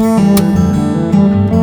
Música